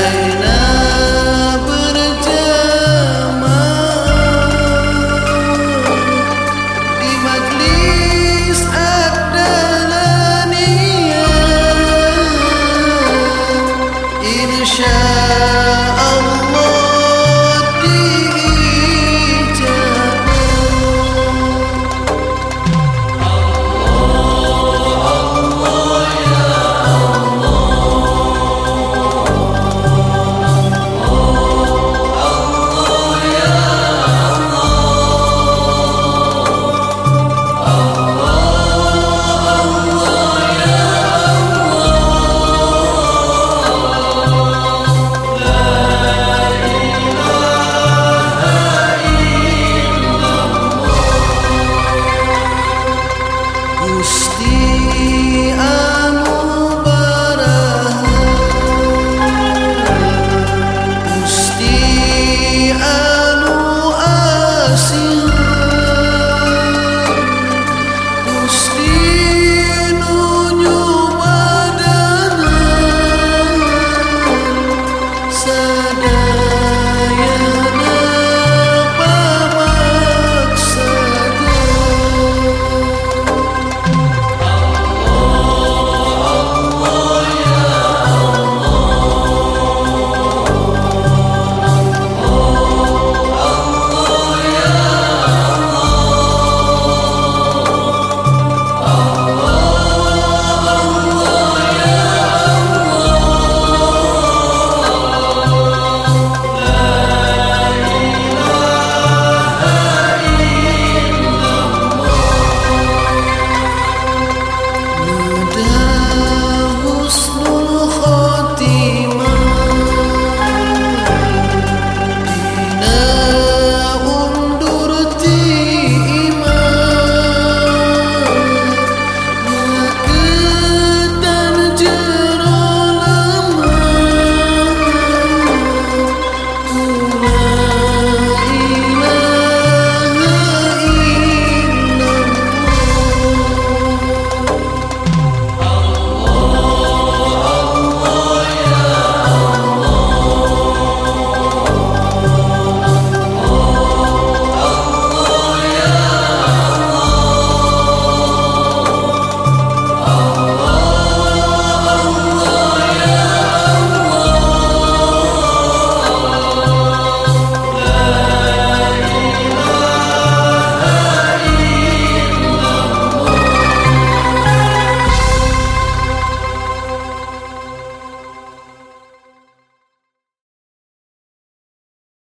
night see.